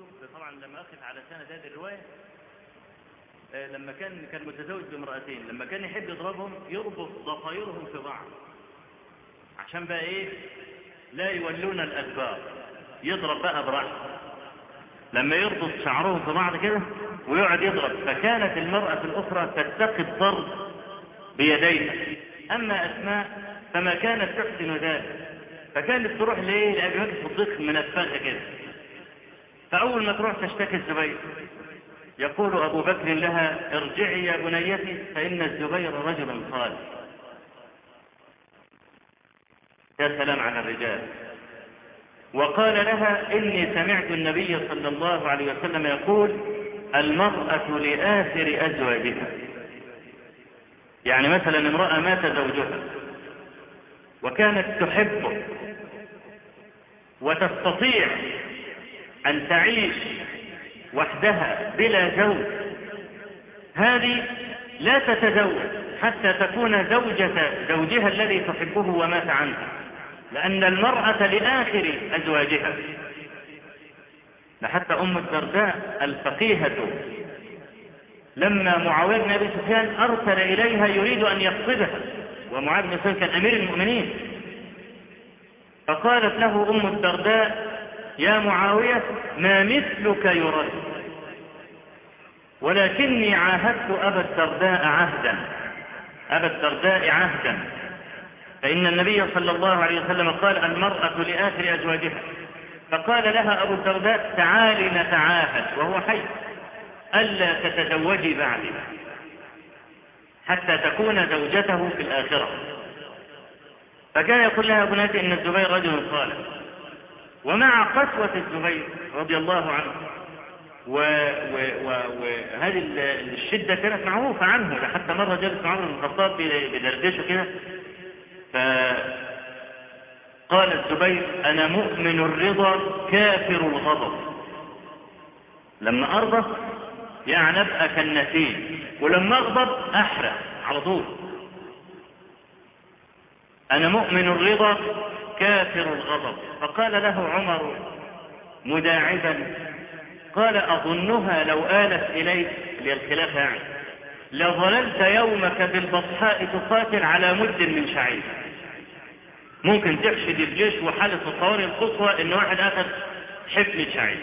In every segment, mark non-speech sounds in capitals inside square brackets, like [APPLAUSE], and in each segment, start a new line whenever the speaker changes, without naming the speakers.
الكتب طبعا لما أخذ على سند هذه الرواية آه، لما كان كان متزوج بامرأتين لما كان يحب يضربهم يربط ضفايرهم في بعض. عشان بقى إيه؟ لا يولون الأدبار. يضرب بقى براحته. لما يربط شعرهم في بعض كده ويقعد يضرب فكانت المرأة الأخرى تتقي الضرب بيديها. أما أسماء فما كانت تحسن ذلك. فكانت تروح ليه لأبي بكر الصديق منفخة كده. فأول ما تروح تشتكي الزبير يقول أبو بكر لها ارجعي يا بنيتي فإن الزبير رجل صالح. يا سلام على الرجال. وقال لها إني سمعت النبي صلى الله عليه وسلم يقول المرأة لآثر أزواجها. يعني مثلا امرأة مات زوجها وكانت تحبه وتستطيع أن تعيش وحدها بلا زوج. هذه لا تتزوج حتى تكون زوجة زوجها الذي تحبه ومات عنها لأن المرأة لآخر أزواجها. لحتى أم الدرداء الفقيهة لما معاوية بن أبي سفيان أرسل إليها يريد أن يقصدها ومعاوية بن سفيان كان أمير المؤمنين فقالت له أم الدرداء يا معاوية ما مثلك يرد. ولكني عاهدت أبا الدرداء عهدا. أبا الدرداء عهدا. فإن النبي صلى الله عليه وسلم قال المرأة لآخر أزواجها. فقال لها أبو الدرداء تعالي نتعاهد وهو حي. ألا تتزوجي بعدي. حتى تكون زوجته في الآخرة. فكان يقول لها بناتي إن الزبير رجل صالح. ومع قسوة الزبير رضي الله عنه. وهذه الشدة كانت معروفة عنه. حتى مرة جلس عمر بن الخطاب بدردشة كده. فقال الزبير أنا مؤمن الرضا كافر الغضب. لما أرضى يعني أبقى كالنسيم. ولما أغضب أحرق على طول. أنا مؤمن الرضا كافر الغضب. فقال له عمر مداعبا قال أظنها لو آلت إليك للخلافة يعني. لظللت يومك بالبطحاء تقاتل على مد من شعير. ممكن تحشد الجيش وحالة الطوارئ القصوى إن واحد أخذ حفل شعير.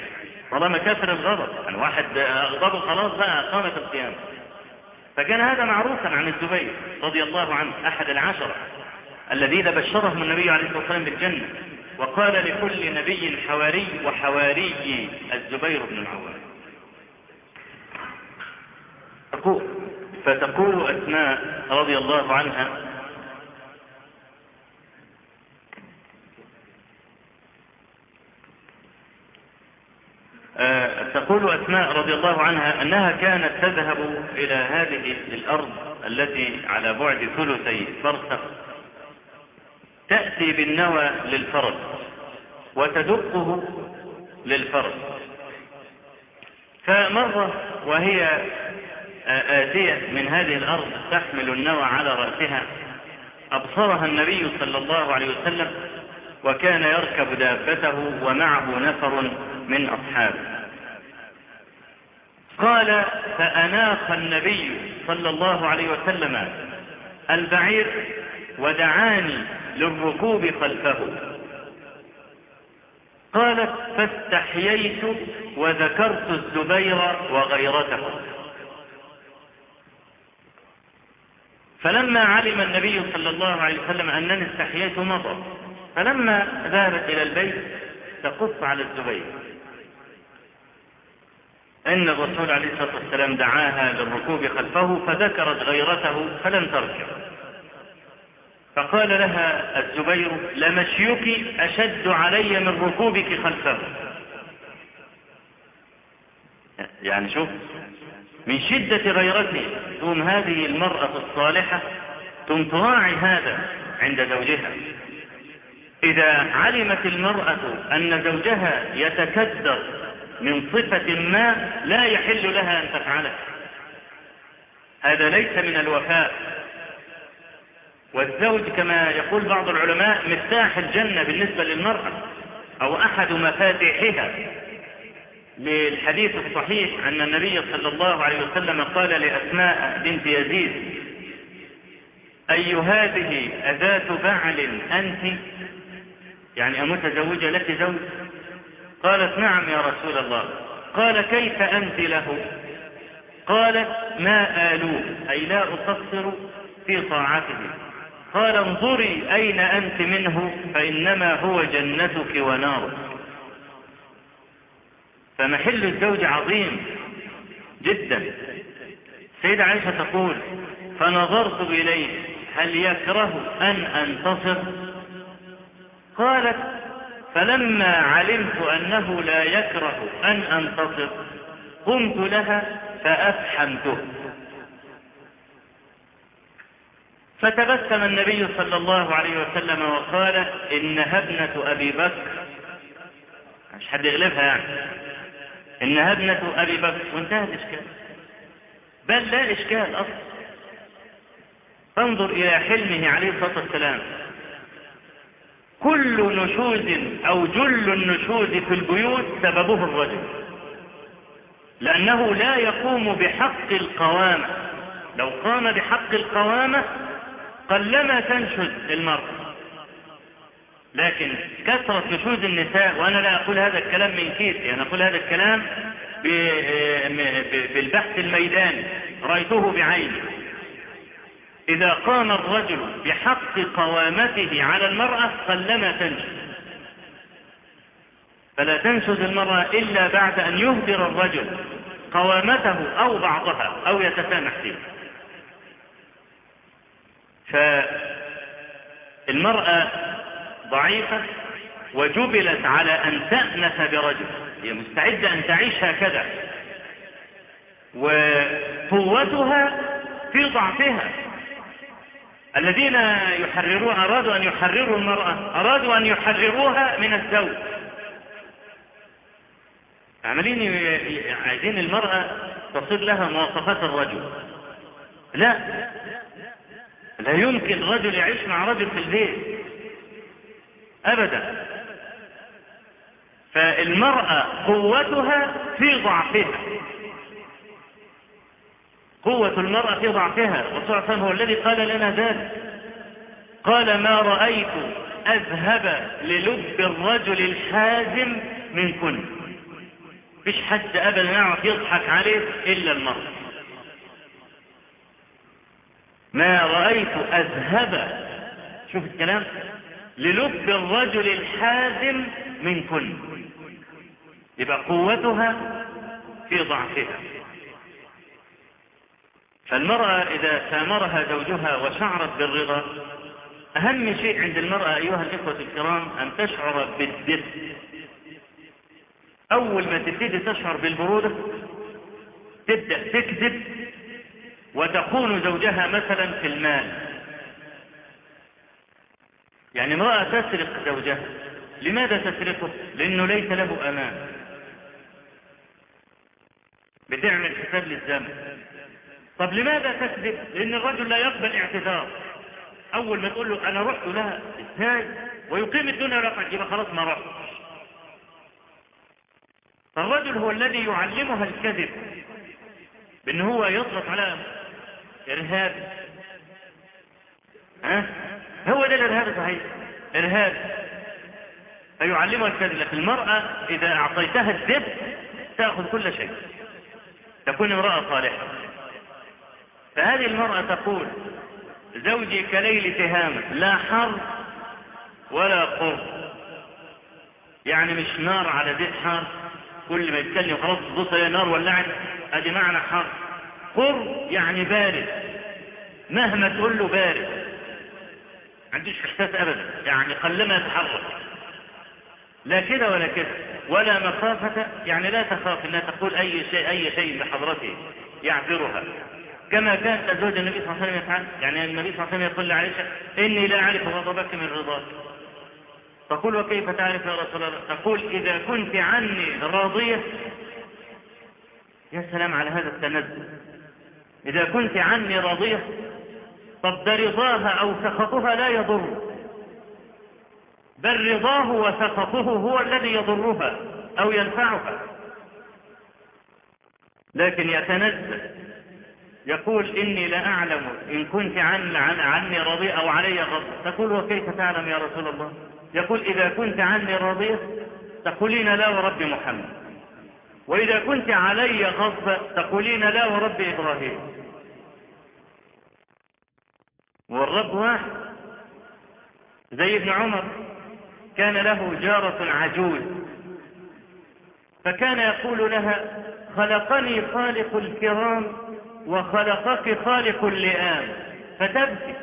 طالما كافر الغضب يعني واحد أغضبه خلاص بقى قامت القيامة. فكان هذا معروفا عن الزبير رضي الله عنه أحد العشرة. الذين بشرهم النبي عليه الصلاة والسلام بالجنة. وقال لكل نبي حواري وحواري الزبير بن العوام. تقول فتقول أسماء رضي الله عنها تقول أسماء رضي الله عنها أنها كانت تذهب إلى هذه الأرض التي على بعد ثلثي فرسخ تأتي بالنوى للفرس وتدقه للفرس فمرة وهي آتية من هذه الأرض تحمل النوى على رأسها أبصرها النبي صلى الله عليه وسلم وكان يركب دابته ومعه نفر من أصحابه. قال فأناخ النبي صلى الله عليه وسلم البعير ودعاني للركوب خلفه. قالت فاستحييت وذكرت الزبير وغيرته. فلما علم النبي صلى الله عليه وسلم أنني استحييت مضى فلما ذهبت إلى البيت تقص على الزبير. إن الرسول عليه الصلاة والسلام دعاها للركوب خلفه فذكرت غيرته فلم تركب فقال لها الزبير لمشيك أشد علي من ركوبك خلفه. يعني شوف من شدة غيرته ثم هذه المرأة الصالحة ثم تراعي هذا عند زوجها. إذا علمت المرأة أن زوجها يتكدر من صفة ما لا يحل لها أن تفعله. هذا ليس من الوفاء. والزوج كما يقول بعض العلماء مفتاح الجنة بالنسبة للمرأة أو أحد مفاتيحها. للحديث الصحيح أن النبي صلى الله عليه وسلم قال لأسماء بنت يزيد أي هذه أذات بعل أنت؟ يعني أمتزوجة لك زوج؟ قالت نعم يا رسول الله. قال كيف أنت له؟ قالت ما آلوه أي لا أقصر في طاعته. قال انظري أين أنت منه فإنما هو جنتك ونارك. فمحل الزوج عظيم جدا. سيدة عائشة تقول فنظرت إليه هل يكره أن أنتصر؟ قالت فلما علمت أنه لا يكره أن أنتصر قمت لها فأفحمته. فتبسم النبي صلى الله عليه وسلم وقال إنها ابنة أبي بكر مش حد يغلبها يعني. إنها ابنة أبي بكر وانتهى الإشكال. بل لا إشكال أصلا. فانظر إلى حلمه عليه الصلاة والسلام. كل نشوز أو جل النشوز في البيوت سببه الرجل. لأنه لا يقوم بحق القوامة. لو قام بحق القوامة قلما تنشز المرأة لكن كثرة نشوز النساء وأنا لا أقول هذا الكلام من كيسي أنا أقول هذا الكلام بالبحث الميداني رأيته بعيني. إذا قام الرجل بحق قوامته على المرأة قلما تنشز فلا تنشز المرأة إلا بعد أن يهدر الرجل قوامته أو بعضها أو يتسامح فيه. فالمرأة ضعيفة وجبلت على أن تأنس برجل هي مستعدة أن تعيش هكذا وقوتها في ضعفها. الذين يحررون أرادوا أن يحرروا المرأة أرادوا أن يحرروها من الزوج. عملين عايزين المرأة تصير لها مواصفات الرجل. لا. لا يمكن رجل يعيش مع رجل في البيت. أبدا. فالمرأة قوتها في ضعفها. قوة المرأة في ضعفها. والرسول هو الذي قال لنا ذلك. قال ما رأيت أذهب للب الرجل الحازم من كن. فيش حد أبدا يعرف يضحك عليه إلا المرأة. ما رأيت أذهب. شوف الكلام. للب الرجل الحازم من كل. يبقى قوتها في ضعفها. فالمرأة إذا سامرها زوجها وشعرت بالرضا أهم شيء عند المرأة أيها الإخوة الكرام أن تشعر بالدفء أول ما تبتدي تشعر بالبرودة تبدأ تكذب وتخون زوجها مثلا في المال. يعني امرأة تسرق زوجها. لماذا تسرقه؟ لأنه ليس له أمان. بتعمل حساب للزمن. طب لماذا تكذب؟ لأن الرجل لا يقبل اعتذار. أول ما تقول له أنا رحت لها إزاي ويقيم الدنيا رقم يبقى خلاص ما رحت. فالرجل هو الذي يعلمها الكذب بأن هو يضغط على إرهاب ها؟ هو ده الإرهاب صحيح. إرهاب فيعلمها الكذب لكن المرأة إذا أعطيتها الذب تأخذ كل شيء. تكون امرأة صالحة. فهذه المرأة تقول زوجي كليل تهامة لا حر ولا قر يعني مش نار على زيت حار. كل ما يتكلم خلاص تبص يا نار ولعت أدي معنى حر. قر يعني بارد. مهما تقول له بارد. ما عندوش احساس ابدا. يعني قلما يتحرك. لا كده ولا كده. ولا مخافة يعني لا تخاف إنها تقول أي شيء أي شيء بحضرته يعذرها. كما كانت ازواج النبي صلى الله عليه وسلم يفعل. يعني النبي صلى الله عليه وسلم يقول لعائشة إني لا أعرف غضبك من رضاك. تقول وكيف تعرف يا رسول الله؟ تقول إذا كنت عني راضية. يا سلام على هذا التنزل إذا كنت عني راضية طب ده رضاها أو سخطها لا يضر. بل رضاه وسخطه هو الذي يضرها أو ينفعها. لكن يتنزل يقول إني لا أعلم إن كنت عن عن عني راضية أو علي غضب تقول وكيف تعلم يا رسول الله؟ يقول إذا كنت عني راضية تقولين لا ورب محمد. وإذا كنت علي غضب تقولين لا ورب إبراهيم. والرب واحد. زي ابن عمر كان له جارة عجوز. فكان يقول لها خلقني خالق الكرام وخلقك خالق اللئام. فتبكي.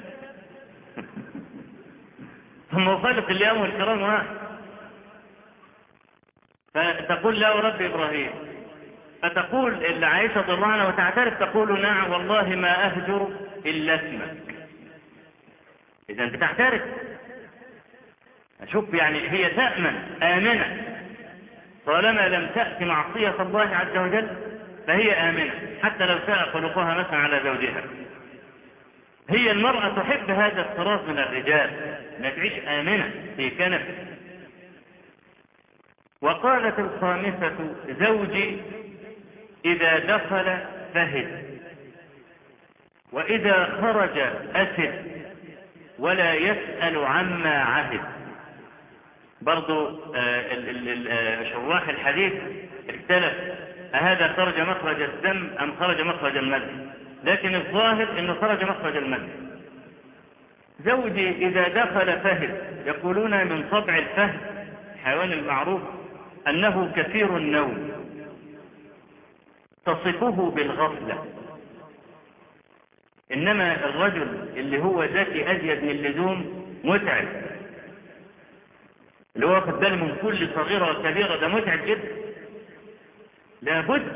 [LAUGHS] ثم خالق اللئام والكرام واحد. فتقول لا ورب إبراهيم. فتقول رضي الله عنها وتعترف تقول نعم والله ما أهجر إلا اسمك. إذا أنت تعترف. أشوف يعني هي تأمن آمنة. طالما لم تأتي معصية الله عز وجل فهي آمنة. حتى لو شاء خلقها مثلا على زوجها. هي المرأة تحب هذا الطراز من الرجال. انها تعيش آمنة في كنف. وقالت الخامسة زوجي إذا دخل فهد وإذا خرج أسد ولا يسأل عما عهد. برضو شراح الحديث اختلف أهذا خرج مخرج الدم أم خرج مخرج المد؟ لكن الظاهر أنه خرج مخرج المد. زوجي إذا دخل فهد يقولون من طبع الفهد الحيوان المعروف أنه كثير النوم. تصفه بالغفلة. إنما الرجل اللي هو ذكي أزيد من اللزوم متعب. اللي هو واخد باله من كل صغيرة وكبيرة ده متعب جدا. لابد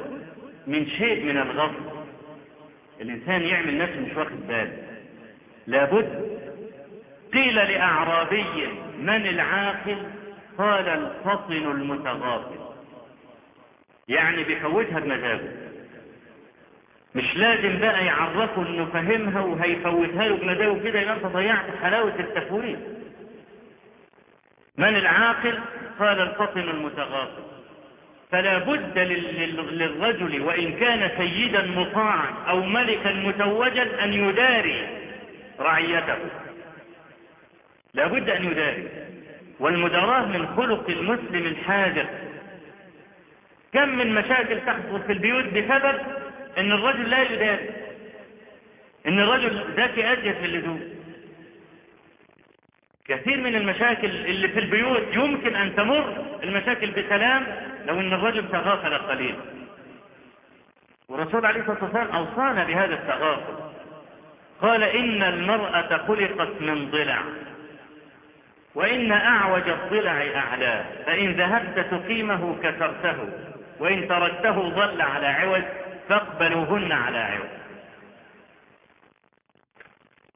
من شيء من الغفل الإنسان يعمل نفسه مش واخد باله. لابد. قيل لأعرابي من العاقل قال الفطن المتغافل. يعني بيفوتها بمزاجه. مش لازم بقى يعرفه إنه فهمها وهيفوتها له بمزاجه كده يبقى أنت ضيعت حلاوة التفويت. من العاقل؟ قال الفطن المتغافل. فلا بد للرجل وإن كان سيدا مطاعا أو ملكا متوجا أن يداري رعيته. لا بد أن يداري. والمداراة من خلق المسلم الحاذر. كم من مشاكل تحصل في البيوت بسبب إن الرجل لا يداري إن الرجل ذكي أجهز في اللزوم. كثير من المشاكل اللي في البيوت يمكن أن تمر المشاكل بسلام لو أن الرجل تغافل قليلا والرسول عليه الصلاة والسلام أوصانا بهذا التغافل. قال إن المرأة خلقت من ضلع. وإن أعوج الضلع أعلاه فإن ذهبت تقيمه كسرته وإن تركته ظل على عوج فاقبلوهن على عوج.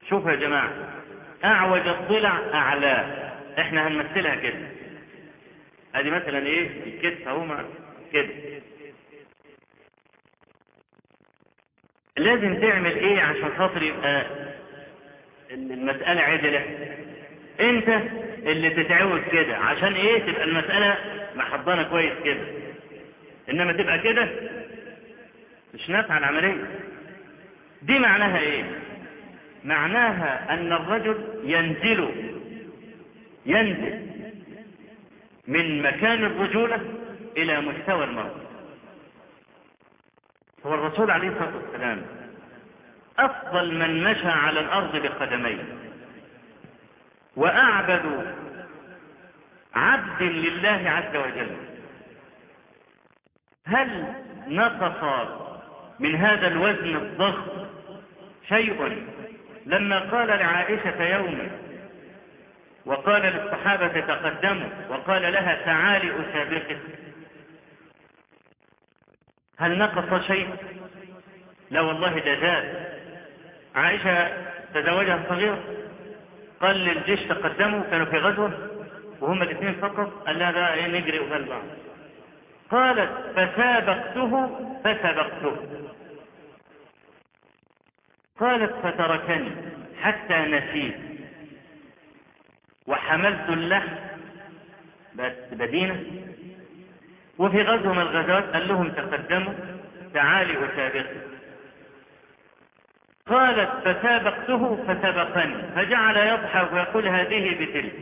شوف يا جماعة أعوج الضلع أعلاه إحنا هنمثلها كده. أدي مثلا إيه؟ الكتف أهو كده. لازم تعمل إيه عشان خاطر يبقى المسألة عدلة؟ انت اللي تتعود كده. عشان إيه؟ تبقى المسألة محضنة كويس كده. انما تبقى كده مش نافعة العملية. دي معناها إيه؟ معناها أن الرجل ينزل ينزل من مكان الرجولة إلى مستوى المرأة هو الرسول عليه الصلاة والسلام أفضل من مشى على الأرض بقدميه. وأعبد عبد لله عز وجل. هل نقص من هذا الوزن الضخم شيء؟ لما قال لعائشة يوما وقال للصحابة تقدموا وقال لها تعالي أسابقك هل نقص شيء؟ لا والله ده زاد عائشة تزوجها صغيرة قال للجيش تقدموا كانوا في غزوة وهم الاثنين فقط قال بقى إيه نجري وقال بعض قالت فسابقته فسبقته قالت فتركني حتى نسيت. وحملت اللحم بدينة وفي غزوة من الغزوات قال لهم تقدموا تعالي أسابقك قالت فسابقته فسبقني فجعل يضحك ويقول هذه بتلك.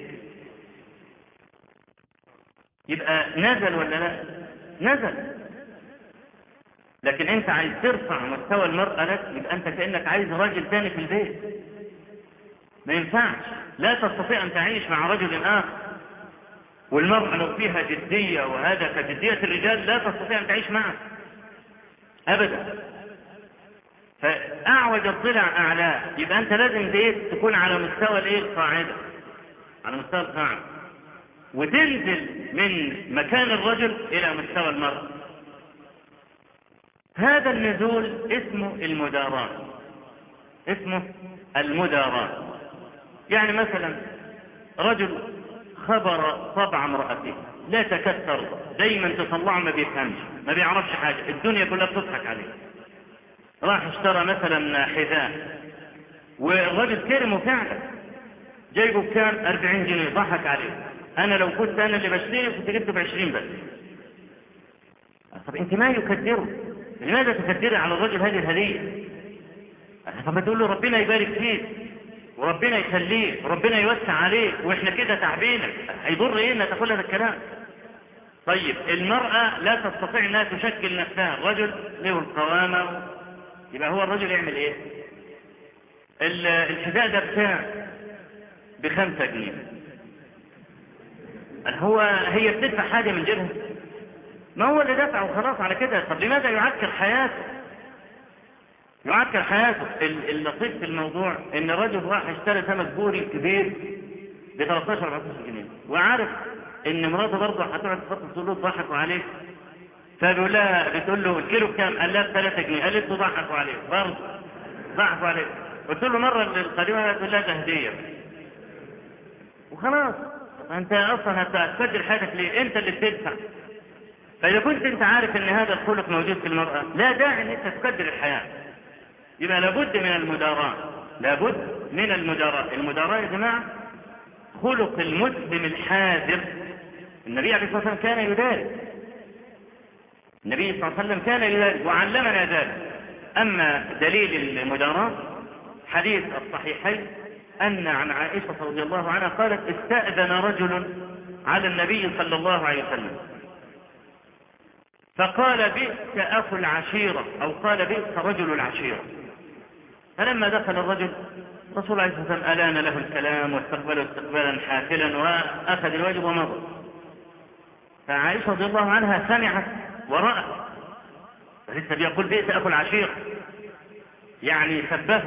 يبقى نزل ولا لا؟ نزل. لكن انت عايز ترفع مستوى المرأة لك يبقى انت كأنك عايز راجل تاني في البيت. ما ينفعش. لا تستطيع أن تعيش مع رجل آخر. والمرأة لو فيها جدية وهذا كجدية الرجال لا تستطيع أن تعيش معه. ابدا. فأعوج الضلع اعلاه يبقى أنت لازم إيه؟ تكون على مستوى الإيه؟ القاعدة. على مستوى القاعدة. وتنزل من مكان الرجل إلى مستوى المرأة. هذا النزول اسمه المداراة اسمه المداراة يعني مثلا رجل خبر طبع امرأته. لا تكثر. دايما تطلعه ما بيفهمش. ما بيعرفش حاجة. الدنيا كلها بتضحك عليه. راح اشترى مثلا حذاء. والراجل كرمه فعلا جايبه بكام 40 جنيه ضحك عليه. أنا لو كنت أنا اللي بشتري كنت جبته ب 20 بس. طب أنت ما يكدره؟ لماذا تكدري على الرجل هذه الهدية؟ طب ما تقول له ربنا يبارك فيك وربنا يخليك وربنا يوسع عليك وإحنا كده تعبينك. هيضر إيه انها تقول هذا الكلام؟ طيب المرأة لا تستطيع إنها تشكل نفسها. الرجل له القوامة يبقى هو الرجل يعمل إيه؟ الحذاء ده بكام بخمسة جنيه. هو هي بتدفع حاجة من جيبها؟ ما هو اللي دفع وخلاص على كده. طب لماذا يعكر حياته؟ يعكر حياته. اللطيف في الموضوع إن الرجل راح اشترى سمك بوري كبير ب 13 14 جنيه. وعارف إن مراته برضه هتقعد تفضل تقول له ضحكوا عليك فبيقول لها بتقول له الكيلو بكام؟ قال لها ب 3 جنيه قالت له ضحكوا عليك برضه ضحكوا عليك قلت له مرة القديمة تقول لها ده هدية. وخلاص. انت أصلا هتسجل حياتك ليه؟ انت اللي بتدفع. فإذا كنت أنت عارف أن هذا الخلق موجود في المرأة لا داعي أن أنت تقدر الحياة. يبقى لابد من المداراة. لابد من المداراة. المداراة يا جماعة خلق المسلم الحاذر. النبي عليه الصلاة والسلام كان يداري. النبي صلى الله عليه وسلم كان يداري وعلمنا ذلك. أما دليل المداراة حديث الصحيحين أن عن عائشة رضي الله عنها قالت استأذن رجل على النبي صلى الله عليه وسلم. فقال بئس أخو العشيرة. أو قال بئس رجل العشيرة. فلما دخل الرجل رسول الله عليه الصلاة والسلام ألان له الكلام واستقبله استقبالا حافلا وأخذ الواجب ومضى. فعائشة رضي الله عنها سمعت ورأت فلسه بيقول بئس أخو العشيرة يعني سبه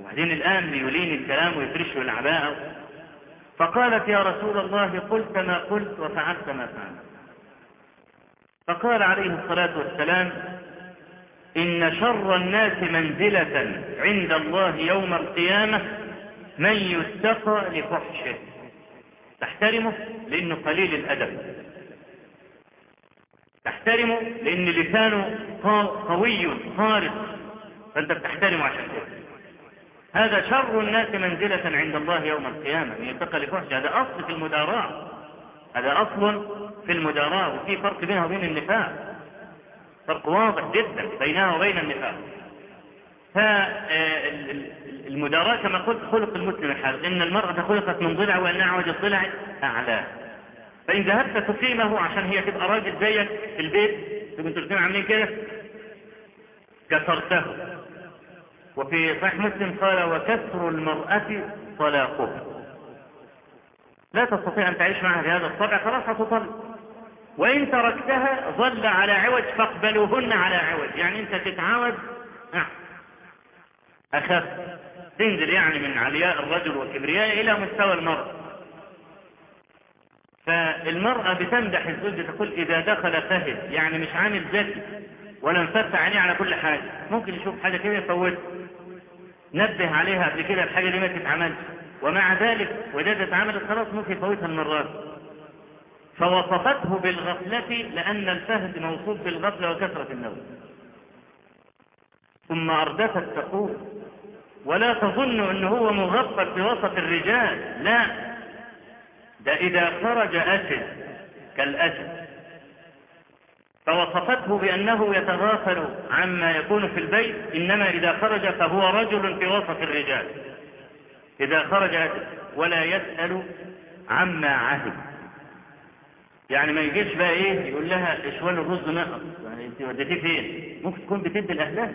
وبعدين الآن بيلين الكلام ويفرش العباءة فقالت يا رسول الله قلت ما قلت وفعلت ما فعلت. فقال عليه الصلاة والسلام إن شر الناس منزلة عند الله يوم القيامة من يستقى لفحشه. تحترمه؟ لأنه قليل الأدب. تحترمه لأن لسانه قوي خارج فأنت بتحترمه عشان كده. هذا شر الناس منزلة عند الله يوم القيامة. من يتقى لفحشه هذا أصل في المداراة. هذا أصل في المداراة وفي فرق بينها وبين النفاق. فرق واضح جدا بينها وبين النفاق. فالمداراة كما قلت خلق المسلم الحال. إن المرأة خلقت من ضلع وأن أعوج الضلع أعلاه فإن ذهبت تقيمه عشان هي تبقى راجل زيك في البيت. تكون تلتين عاملين كده؟ كسرته. وفي صحيح مسلم قال وكسر المرأة طلاقه لا تستطيع أن تعيش معها بهذا الطبع خلاص هتطلق. وإن تركتها ظل على عوج فاقبلوهن على عوج. يعني أنت تتعاود؟ أخف. تنزل يعني من علياء الرجل وكبرياء إلى مستوى المرأة. فالمرأة بتمدح الزوج تقول إذا دخل فهد يعني مش عامل ذكي ولا مفتح عينيه على كل حاجة ممكن يشوف حاجة كده يفوتها. نبه عليها قبل كده الحاجة دي ما تتعملش ومع ذلك وجدت عملت خلاص ممكن يفوتها المرات فوصفته بالغفلة لأن الفهد موصوف بالغفلة وكثرة النوم. ثم أردفت تقول ولا تظن أنه هو مغفل في وسط الرجال لا ده إذا خرج أسد كالأسد فوصفته بأنه يتغافل عما يكون في البيت إنما إذا خرج فهو رجل في وسط الرجال. إذا خرج ولا يسأل عما عهد. يعني ما يجيش بقى إيه يقول لها إشوال الرز نقص. يعني أنت وديتيه فين؟ ممكن تكون بتدي الاهداف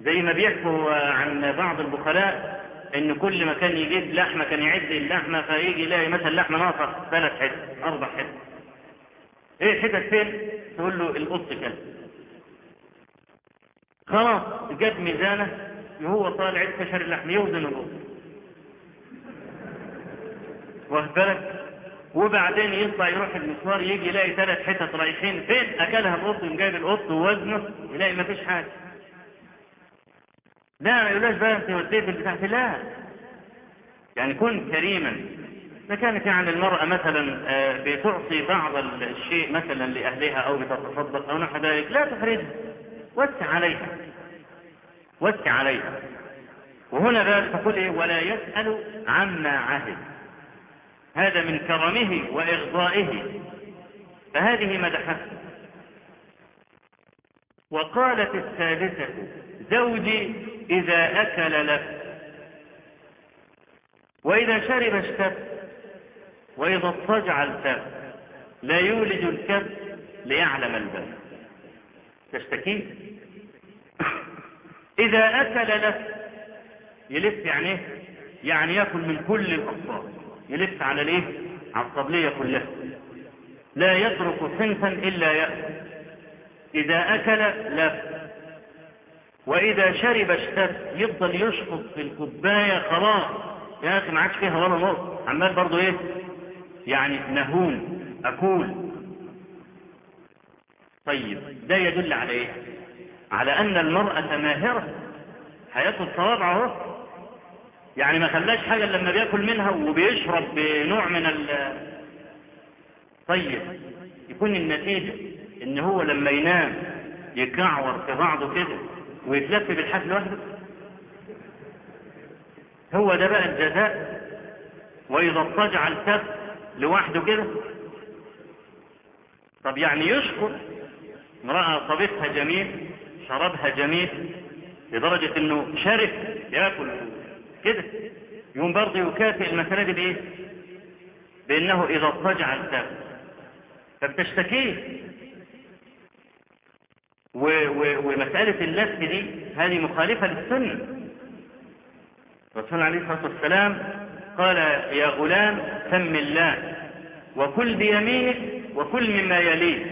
زي ما بيحكوا عن بعض البخلاء إن كل ما كان يجيب لحمة كان يعد اللحمة فيجي يلاقي مثلا لحمة ناقصة ثلاث حتت أربع حتت. إيه حتت فين؟ تقول له القط كذا خلاص جاب ميزانة وهو طالع كشر اللحم يوزن القط. واخد بالك؟ وبعدين يطلع يروح المشوار يجي يلاقي ثلاث حتت رايحين فين؟ أكلها القط وجايب القط ووزنه يلاقي ما فيش حاجة. لا ما يقولهاش بقى أنت وديت البتاع لا. يعني كن كريما. إذا كانت يعني المرأة مثلا بتعطي بعض الشيء مثلا لأهلها أو بتتصدق أو نحو ذلك لا تحرجها وسع عليها. وسع عليها. وهنا بقى تقول إيه؟ ولا يسأل عما عهد. هذا من كرمه وإغضائه. فهذه مدحته وقالت الثالثة زوجي إذا أكل لف وإذا شرب اشتف وإذا اضطجع التف لا يولج الكف ليعلم الباب. تشتكي؟ إذا أكل لف يلف يعني إيه؟ يعني يأكل من كل الأصفار يلف على الإيه؟ على الطبلية كلها. لا يترك صنفا إلا يأكل. إذا أكل لف وإذا شرب اشتف يفضل يشفط في الكوباية خلاص. يا أخي ما عادش فيها ولا نقط عمال برضه إيه؟ يعني نهون أكول. طيب ده يدل على إيه؟ على أن المرأة ماهرة. هياكل صوابعه أهو. يعني ما خلاش حاجة لما بيأكل منها وبيشرب بنوع من ال. طيب يكون النتيجة إن هو لما ينام يكعور في بعضه كده. ويتلف بالحاف لوحده هو ده بقى الجزاء وإذا اضطجع الكف لوحده كده. طب يعني يشكر؟ امرأة طبيخها جميل شربها جميل لدرجة إنه شرف يأكل كده. يقوم برضه يكافئ المسألة دي بايه بإنه إذا اضطجع الكف. فبتشتكيه. ومسألة اللف دي هذه مخالفة للسنة. الرسول عليه الصلاة والسلام قال يا غلام سم الله وكل بيمينك وكل مما يليك.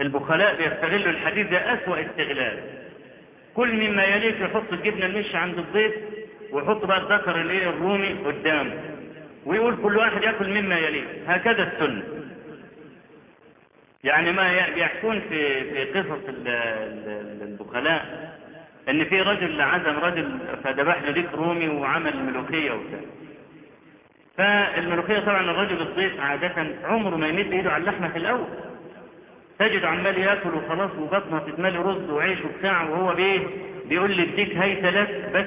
البخلاء بيستغلوا الحديث ده أسوأ استغلال. كل مما يليك يحط الجبنة المشي عند الضيف ويحط بقى الذكر الرومي قدامه ويقول كل واحد ياكل مما يليه. هكذا السنة. يعني ما يحكون في في قصص البخلاء إن في رجل عزم رجل فذبح له ديك رومي وعمل ملوخيه وبتاع فالملوخية طبعا الرجل الضيف عادة عمره ما يمد إيده على اللحمة في الأول. تجد عمال يأكل وخلاص وبطنه تتملي رز وعيش وبتاع وهو بايه بيقول لي الديك هيت لك بس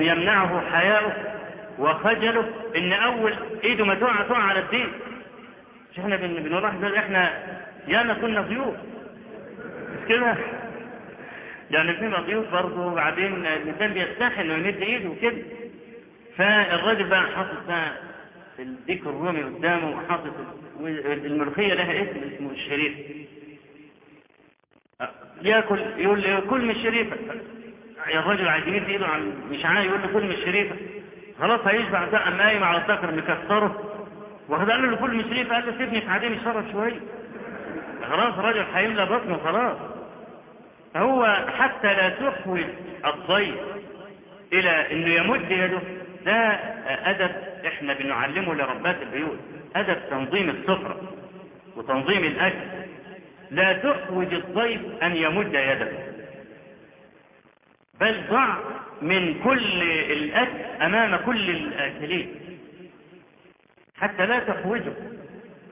يمنعه حياؤه وخجله إن أول إيده ما تقع تقع على الديك مش إحنا بنلاحظ إحنا ياما كنا ضيوف. مش كده؟ يعني فينا ضيوف برضه وبعدين الإنسان بيستحي إنه يمد إيده وكده. فالراجل بقى حاطط بقى الديك الرومي قدامه وحاطط الملوخية لها اسم اسمه الشريف. ياكل يقول لي كل من الشريفة. يا الراجل عايز يمد إيده على مش عايز يقول له كل من الشريفة. خلاص هيشبع قام قايم على الذكر مكسره. واخد قال له كل من الشريفة؟ قال له سيبني في الشرف شوية. خلاص الراجل هيملى بطنه خلاص. فهو حتى لا تحوج الضيف إلى إنه يمد يده. ده أدب إحنا بنعلمه لربات البيوت. أدب تنظيم السفرة وتنظيم الأكل. لا تحوج الضيف أن يمد يده. بل ضع من كل الأكل أمام كل الأكلين. حتى لا تحوجه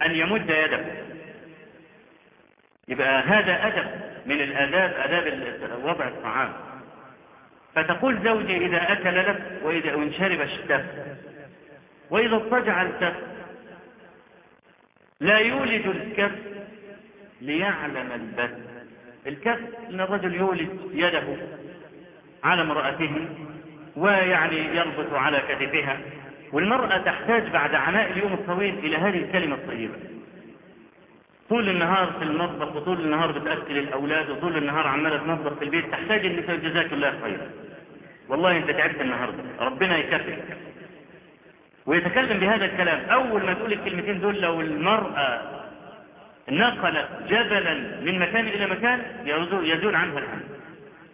أن يمد يده. يبقى هذا أدب من الآداب آداب وضع الطعام. فتقول زوجي إذا أكل لك وإذا وإن شرب اشتف وإذا اضطجع الكف لا يولد الكف ليعلم البث الكف إن الرجل يولد يده على امرأته ويعني يربط على كتفها والمرأة تحتاج بعد عناء اليوم الطويل إلى هذه الكلمة الطيبة. طول النهار في المطبخ وطول النهار بتأكل الأولاد وطول النهار عمالة تنظف في البيت تحتاج أن جزاك الله خيرا. والله أنت تعبت النهاردة. ربنا يكفيك ويتكلم بهذا الكلام. أول ما تقول الكلمتين دول لو المرأة نقلت جبلا من مكان إلى مكان يزول عنها الهم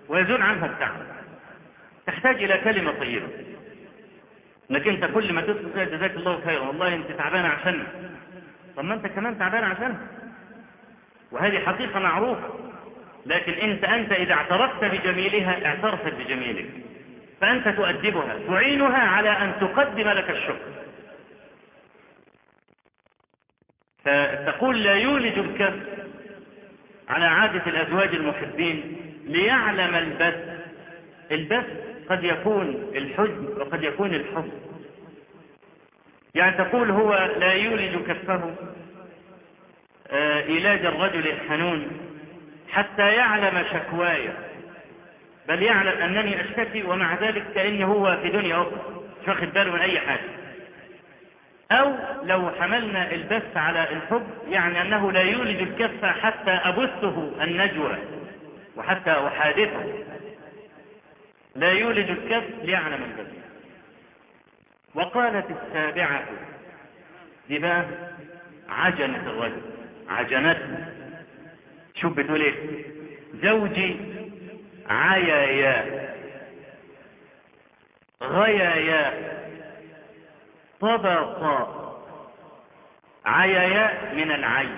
ويزول عنها التعب. تحتاج إلى كلمة طيبة. إنك أنت كل ما تدخل جزاك الله خيرا. والله أنت تعبان عشاننا طب ما أنت كمان تعبان عشانها. وهذه حقيقة معروفة. لكن انت انت إذا اعترفت بجميلها اعترفت بجميلك. فأنت تؤدبها تعينها على أن تقدم لك الشكر. فتقول لا يولج الكف على عادة الأزواج المحبين ليعلم البث. البث قد يكون الحزن وقد يكون الحب. يعني تقول هو لا يولج كفه آه إيلاج الرجل الحنون حتى يعلم شكواي بل يعلم أنني أشتكي ومع ذلك كأني هو في دنيا أخرى مش واخد باله من أي حاجة. أو لو حملنا البث على الحب يعني أنه لا يولج الكف حتى أبثه النجوى وحتى أحادثه. لا يولج الكف ليعلم الكف وقالت السابعة دي بقى عجنت الرجل. عجنته شوف بتقول إيه؟ زوجي عيايا غيايا طبقا عيايا من العين.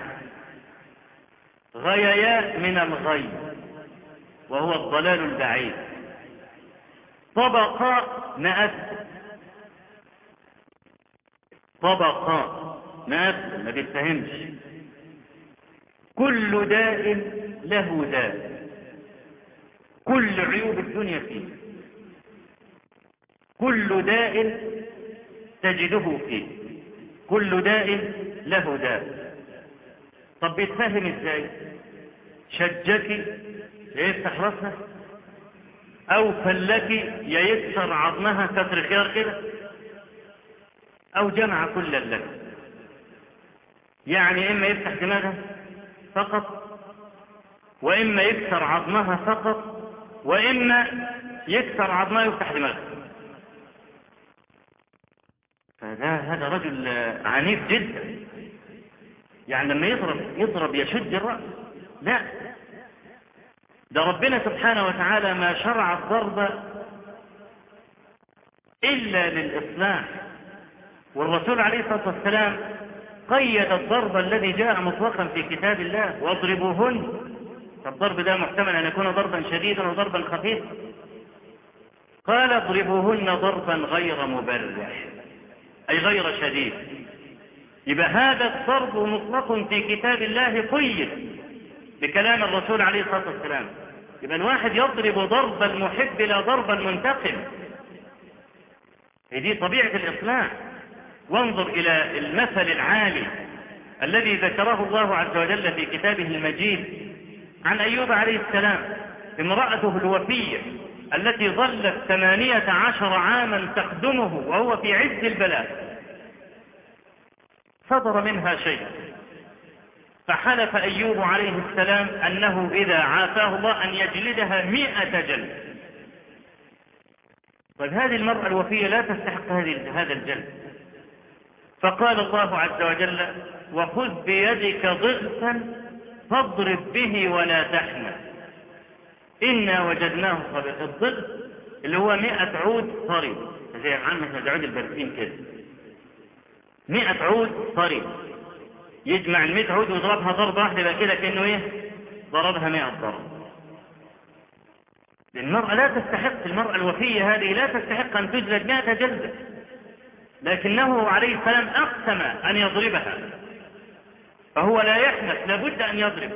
غيايا من الغي. وهو الضلال البعيد. طبقا مأس. طبقا ناس ما بيتفهمش كل داء له داء. كل عيوب الدنيا فيه. كل داء تجده فيه. كل داء له داء. طب بيتفهم إزاي؟ شجك يفتح راسها أو فلك يكسر عظمها كسر خيار كده أو جمع كل لك يعني إما يفتح دماغها فقط وإما يكسر عظمها فقط وإما يكسر عظمها ويفتح دماغها فده هذا رجل عنيف جدا. يعني لما يضرب يضرب يشد الرأس. لا. ده ربنا سبحانه وتعالى ما شرع الضرب إلا للإصلاح والرسول عليه الصلاة والسلام قيد الضرب الذي جاء مطلقا في كتاب الله. واضربوهن. الضرب ده محتمل أن يكون ضربا شديدا وضربا خفيفا. قال اضربوهن ضربا غير مبرح. أي غير شديد. يبقى هذا الضرب مطلق في كتاب الله قيد بكلام الرسول عليه الصلاة والسلام. يبقى الواحد يضرب ضرب المحب لا ضرب المنتقم. هي دي طبيعة الإصلاح. وانظر إلى المثل العالي الذي ذكره الله عز وجل في كتابه المجيد عن أيوب عليه السلام امرأته الوفية التي ظلت ثمانية عشر عاما تخدمه وهو في عز البلاء. صدر منها شيء. فحلف أيوب عليه السلام أنه إذا عافاه الله أن يجلدها مئة جلد. طيب هذه المرأة الوفية لا تستحق هذا الجلد. فقال الله عز وجل وخذ بيدك ضغثا فاضرب به ولا تحنى إنا وجدناه صبيح الضغث اللي هو مئة عود طري زي عامة عود البرسيم كده. مئة عود طري يجمع المئة عود ويضربها ضربة واحدة يبقى كده كأنه إيه؟ ضربها مئة ضرب المرأة لا تستحق المرأة الوفية هذه لا تستحق أن تجلد مئة جلدة. لكنه عليه السلام أقسم أن يضربها. فهو لا يحنث لابد أن يضرب.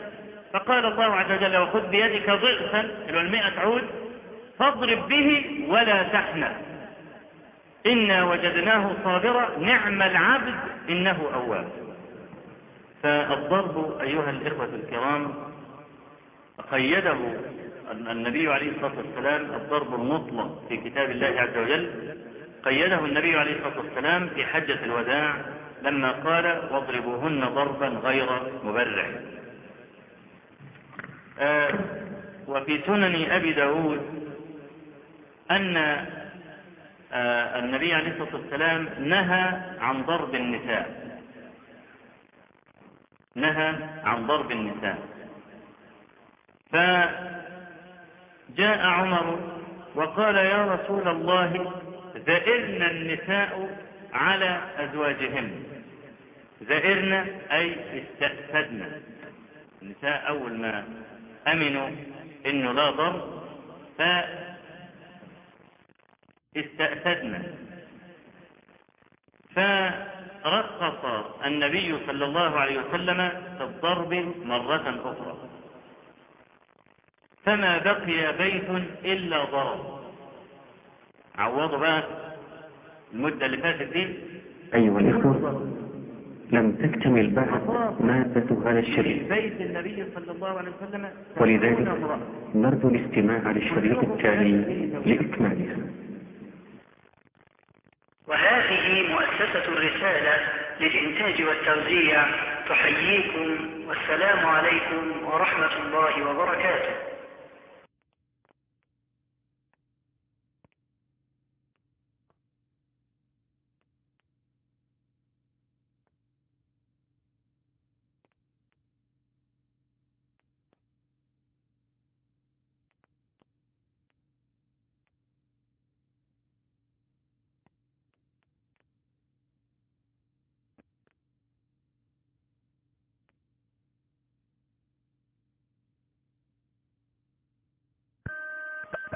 فقال الله عز وجل وخذ بيدك ضغثا اللي هو المئة عود فاضرب به ولا تحنث. إنا وجدناه صابرا نعم العبد إنه أواب. فالضرب أيها الإخوة الكرام قيده النبي عليه الصلاة والسلام الضرب المطلق في كتاب الله عز وجل قيده النبي عليه الصلاة والسلام في حجة الوداع لما قال واضربوهن ضربا غير مبرع. آه وفي سنن أبي داود أن آه النبي عليه الصلاة والسلام نهى عن ضرب النساء. نهى عن ضرب النساء. فجاء عمر وقال يا رسول الله ذئرن النساء على أزواجهن. ذئرن أي استأسدن النساء أول ما أمنوا إنه لا ضرب فاستأسدن فرقص النبي صلى الله عليه وسلم في الضرب مرة أخرى. فما بقي بيت إلا ضرب. عوضوا بقى المدة اللي فاتت دي؟
أيها الإخوة لم تكتمل بعد مادة هذا الشريط
بيت النبي صلى الله عليه وسلم
ولذلك نرجو الاستماع للشريط التالي لإكمالها.
وهذه مؤسسة الرسالة للإنتاج والتوزيع تحييكم والسلام عليكم ورحمة الله وبركاته.